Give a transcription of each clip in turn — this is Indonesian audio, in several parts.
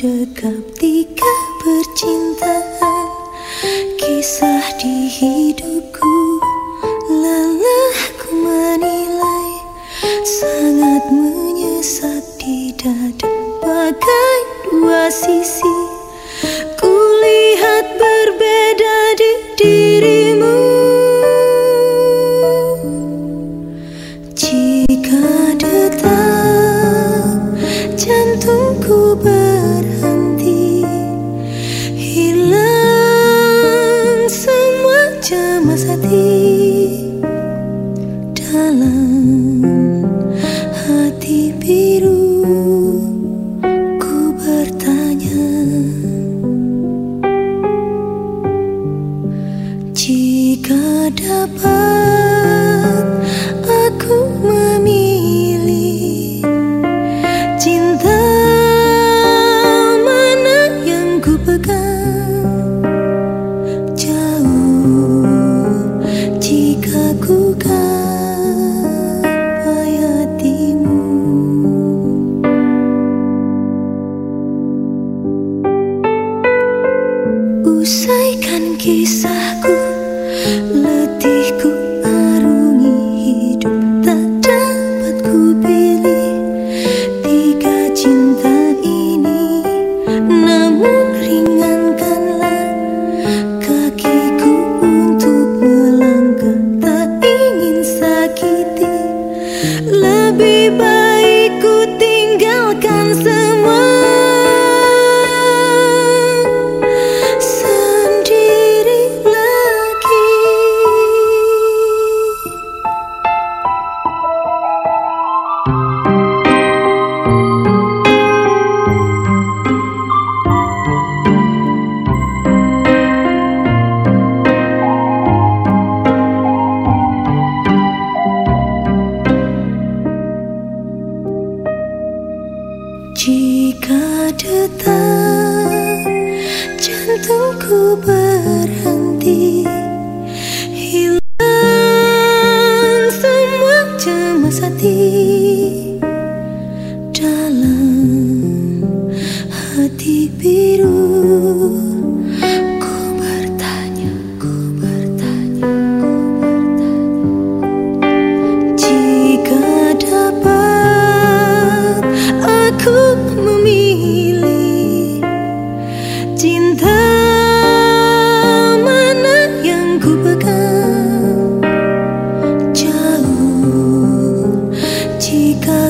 dekap tiga percintaan. Kisah di hidupku Lelahku menilai. Sangat menyesat di dada Bagai dua sisi. Kulihat berbeda di dirimu. Cinta dapat aku memilih. Cinta mana yang ku pegang? Jauh jika ku gapai hatimu. Usaikan kisahku Letihku arungi hidup Tak dapat ku pilih Tiga cinta ini Jika detak jantungku berhenti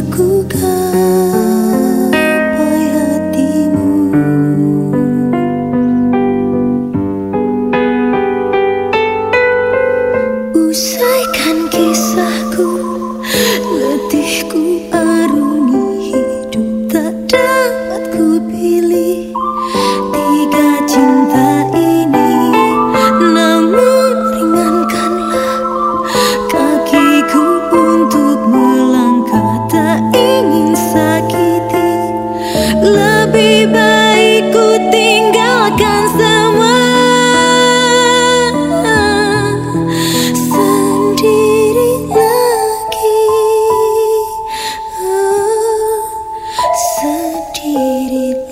jika ingin sakiti. Lebih baik ku tinggalkan semua. Sendiri lagi. Oh, Sendiri lagi